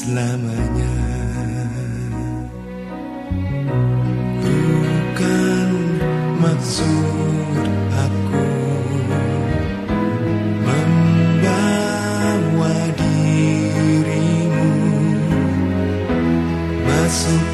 selamanya. Bukan maksud aku Membawa dirimu Masuk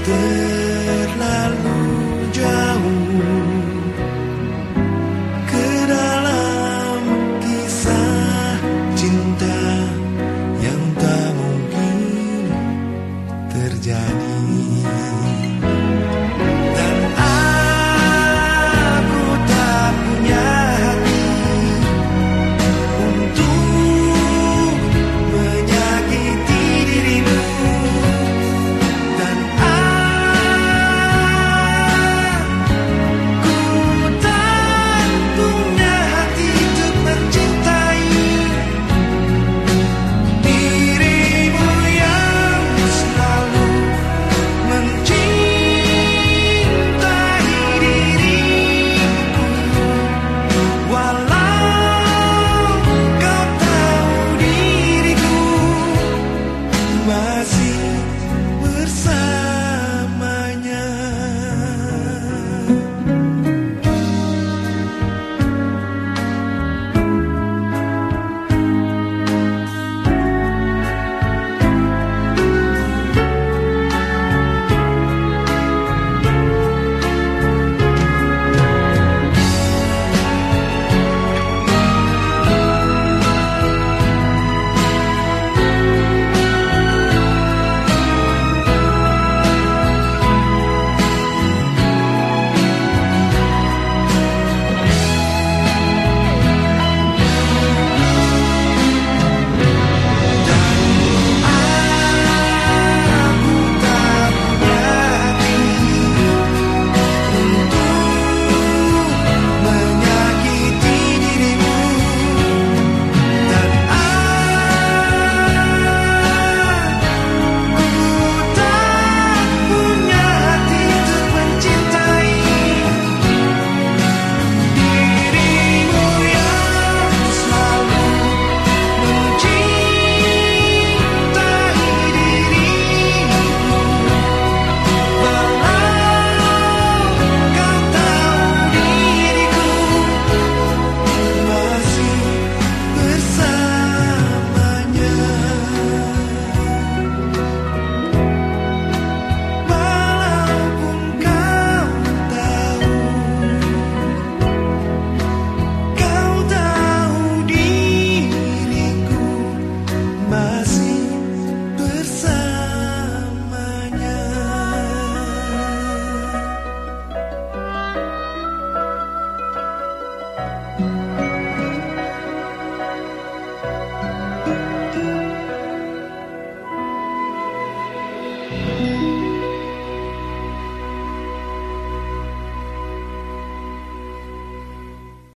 Thank